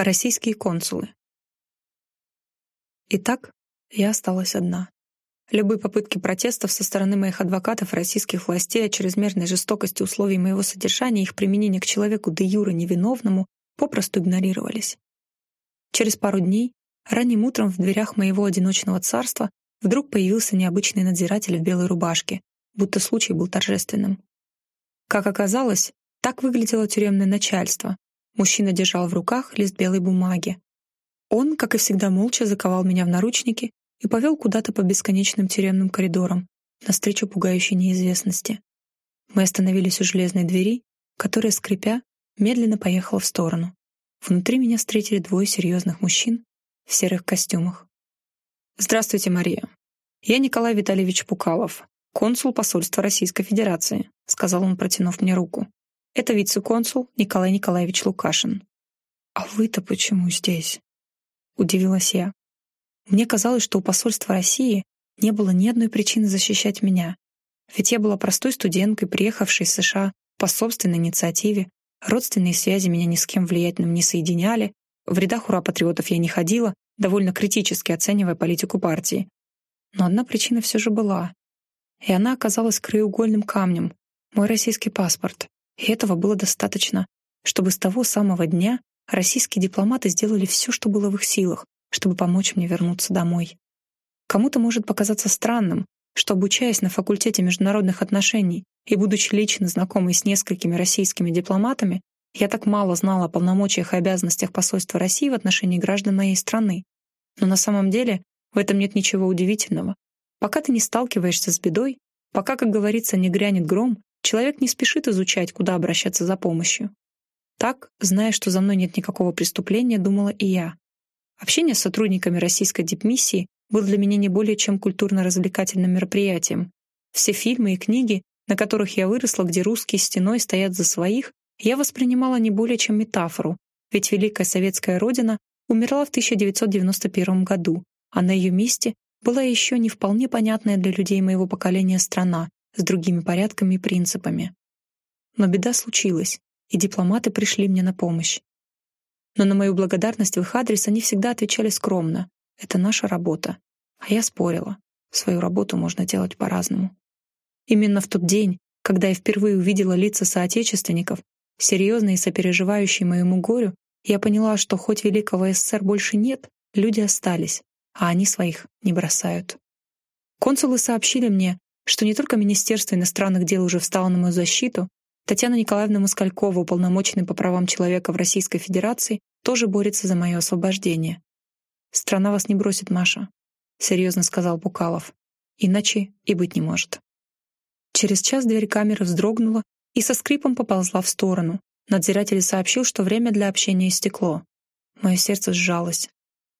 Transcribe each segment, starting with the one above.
Российские консулы. Итак, я осталась одна. Любые попытки протестов со стороны моих адвокатов российских властей о чрезмерной жестокости условий моего содержания и их применения к человеку де юре невиновному попросту игнорировались. Через пару дней, ранним утром в дверях моего одиночного царства вдруг появился необычный надзиратель в белой рубашке, будто случай был торжественным. Как оказалось, так выглядело тюремное начальство, Мужчина держал в руках лист белой бумаги. Он, как и всегда, молча заковал меня в наручники и повел куда-то по бесконечным тюремным коридорам, навстречу пугающей неизвестности. Мы остановились у железной двери, которая, скрипя, медленно поехала в сторону. Внутри меня встретили двое серьезных мужчин в серых костюмах. «Здравствуйте, Мария. Я Николай Витальевич Пукалов, консул посольства Российской Федерации», сказал он, протянув мне руку. Это вице-консул Николай Николаевич Лукашин. «А вы-то почему здесь?» — удивилась я. Мне казалось, что у посольства России не было ни одной причины защищать меня. Ведь я была простой студенткой, приехавшей из США по собственной инициативе. Родственные связи меня ни с кем влиятельным не соединяли. В рядах ура-патриотов я не ходила, довольно критически оценивая политику партии. Но одна причина все же была. И она оказалась краеугольным камнем — мой российский паспорт. И этого было достаточно, чтобы с того самого дня российские дипломаты сделали все, что было в их силах, чтобы помочь мне вернуться домой. Кому-то может показаться странным, что, обучаясь на факультете международных отношений и будучи лично знакомой с несколькими российскими дипломатами, я так мало знала о полномочиях и обязанностях посольства России в отношении граждан моей страны. Но на самом деле в этом нет ничего удивительного. Пока ты не сталкиваешься с бедой, пока, как говорится, не грянет гром, Человек не спешит изучать, куда обращаться за помощью. Так, зная, что за мной нет никакого преступления, думала и я. Общение с сотрудниками российской дипмиссии было для меня не более чем культурно-развлекательным мероприятием. Все фильмы и книги, на которых я выросла, где русские стеной стоят за своих, я воспринимала не более чем метафору, ведь Великая Советская Родина умерла в 1991 году, а на ее месте была еще не вполне понятная для людей моего поколения страна, с другими порядками и принципами. Но беда случилась, и дипломаты пришли мне на помощь. Но на мою благодарность в их адрес они всегда отвечали скромно. Это наша работа. А я спорила. Свою работу можно делать по-разному. Именно в тот день, когда я впервые увидела лица соотечественников, серьезные и сопереживающие моему горю, я поняла, что хоть Великого СССР больше нет, люди остались, а они своих не бросают. Консулы сообщили мне, что не только Министерство иностранных дел уже встало на мою защиту, Татьяна Николаевна Москалькова, уполномоченная по правам человека в Российской Федерации, тоже борется за мое освобождение. «Страна вас не бросит, Маша», — серьезно сказал Пукалов. «Иначе и быть не может». Через час дверь камеры вздрогнула и со скрипом поползла в сторону. Надзиратель сообщил, что время для общения истекло. Мое сердце сжалось.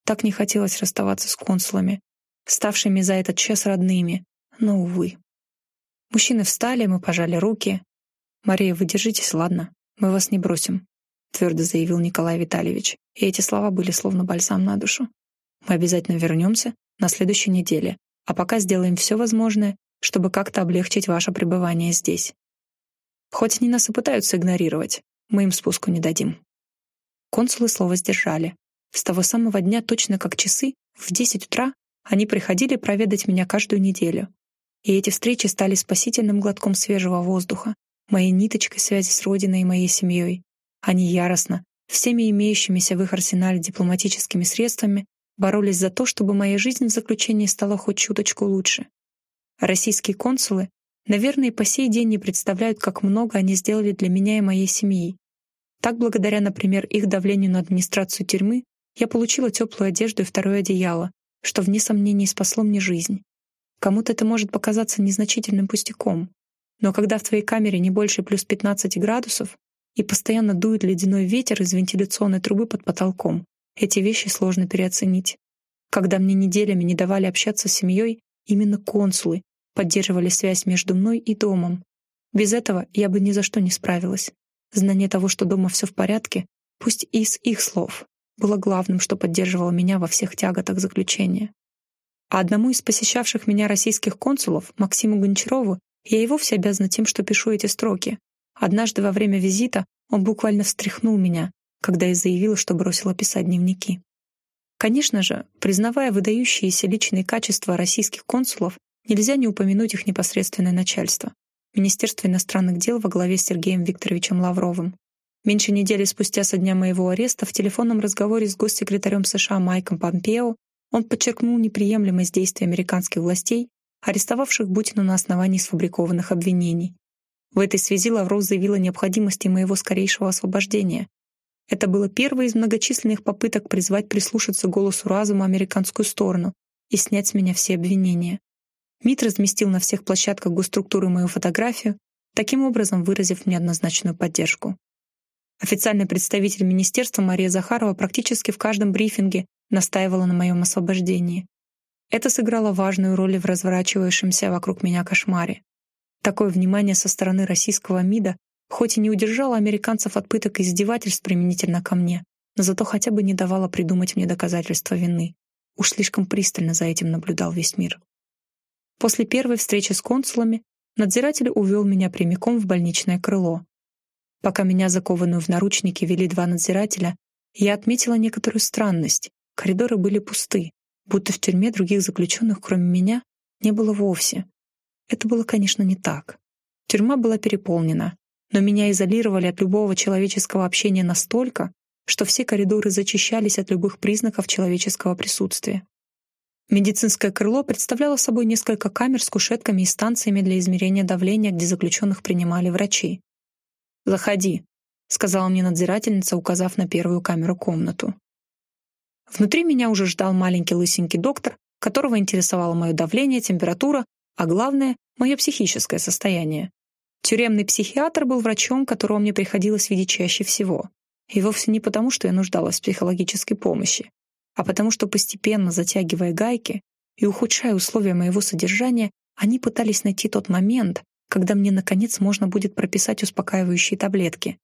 Так не хотелось расставаться с консулами, ставшими за этот час родными, но, увы. Мужчины встали, мы пожали руки. «Мария, вы держитесь, ладно? Мы вас не бросим», — твердо заявил Николай Витальевич. И эти слова были словно бальзам на душу. «Мы обязательно вернемся на следующей неделе, а пока сделаем все возможное, чтобы как-то облегчить ваше пребывание здесь. Хоть они нас и пытаются игнорировать, мы им спуску не дадим». Консулы слово сдержали. С того самого дня, точно как часы, в десять утра они приходили проведать меня каждую неделю, и эти встречи стали спасительным глотком свежего воздуха, моей ниточкой связи с Родиной и моей семьей. Они яростно, всеми имеющимися в их арсенале дипломатическими средствами, боролись за то, чтобы моя жизнь в заключении стала хоть чуточку лучше. Российские консулы, наверное, по сей день не представляют, как много они сделали для меня и моей семьи. Так, благодаря, например, их давлению на администрацию тюрьмы, я получила теплую одежду и второе одеяло, что, вне сомнений, спасло мне жизнь. Кому-то это может показаться незначительным пустяком, но когда в твоей камере не больше плюс 15 градусов и постоянно дует ледяной ветер из вентиляционной трубы под потолком, эти вещи сложно переоценить. Когда мне неделями не давали общаться с семьей, именно консулы поддерживали связь между мной и домом. Без этого я бы ни за что не справилась. Знание того, что дома все в порядке, пусть и из их слов, было главным, что поддерживало меня во всех тяготах заключения. А одному из посещавших меня российских консулов, Максиму Гончарову, я и вовсе обязана тем, что пишу эти строки. Однажды во время визита он буквально встряхнул меня, когда я заявила, что бросила писать дневники. Конечно же, признавая выдающиеся личные качества российских консулов, нельзя не упомянуть их непосредственное начальство. Министерство иностранных дел во главе с Сергеем Викторовичем Лавровым. Меньше недели спустя со дня моего ареста в телефонном разговоре с госсекретарем США Майком Помпео он подчеркнул неприемлемость действий американских властей, арестовавших Бутина на основании сфабрикованных обвинений. В этой связи Лавров заявил о необходимости моего скорейшего освобождения. Это было первое из многочисленных попыток призвать прислушаться голосу разума американскую сторону и снять с меня все обвинения. МИД разместил на всех площадках госструктуры мою фотографию, таким образом выразив мне однозначную поддержку. Официальный представитель министерства Мария Захарова практически в каждом брифинге настаивала на моем освобождении. Это сыграло важную роль в разворачивающемся вокруг меня кошмаре. Такое внимание со стороны российского МИДа хоть и не удержало американцев от пыток и издевательств применительно ко мне, но зато хотя бы не давало придумать мне доказательства вины. Уж слишком пристально за этим наблюдал весь мир. После первой встречи с консулами надзиратель увел меня прямиком в больничное крыло. Пока меня, закованную в наручники, вели два надзирателя, я отметила некоторую странность. Коридоры были пусты, будто в тюрьме других заключенных, кроме меня, не было вовсе. Это было, конечно, не так. Тюрьма была переполнена, но меня изолировали от любого человеческого общения настолько, что все коридоры зачищались от любых признаков человеческого присутствия. Медицинское крыло представляло собой несколько камер с кушетками и станциями для измерения давления, где заключенных принимали врачи. «Заходи», — сказала мне надзирательница, указав на первую камеру комнату. Внутри меня уже ждал маленький лысенький доктор, которого интересовало мое давление, температура, а главное — мое психическое состояние. Тюремный психиатр был врачом, которого мне приходилось видеть чаще всего. И вовсе не потому, что я нуждалась в психологической помощи, а потому что постепенно затягивая гайки и ухудшая условия моего содержания, они пытались найти тот момент, когда мне, наконец, можно будет прописать успокаивающие таблетки.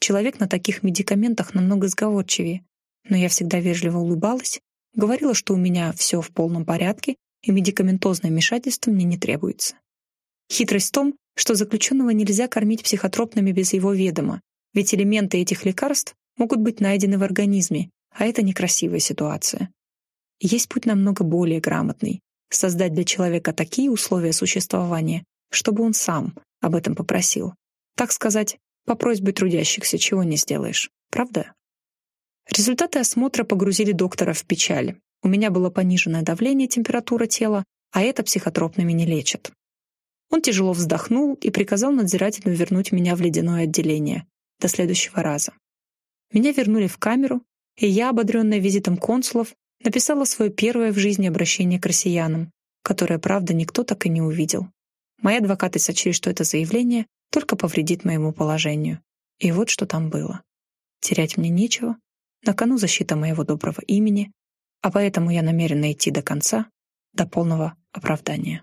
Человек на таких медикаментах намного сговорчивее, но я всегда вежливо улыбалась, говорила, что у меня все в полном порядке и медикаментозное вмешательство мне не требуется. Хитрость в том, что заключенного нельзя кормить психотропными без его ведома, ведь элементы этих лекарств могут быть найдены в организме, а это некрасивая ситуация. Есть путь намного более грамотный — создать для человека такие условия существования, чтобы он сам об этом попросил. Так сказать, по просьбе трудящихся чего не сделаешь, правда? Результаты осмотра погрузили доктора в печаль. У меня было пониженное давление, температура тела, а это психотропными не лечат. Он тяжело вздохнул и приказал надзирателю вернуть меня в ледяное отделение до следующего раза. Меня вернули в камеру, и я, ободренная визитом консулов, написала свое первое в жизни обращение к россиянам, которое, правда, никто так и не увидел. Мои адвокаты сочли, что это заявление только повредит моему положению. И вот что там было. Терять мне нечего, на кону защита моего доброго имени, а поэтому я намерена идти до конца, до полного оправдания.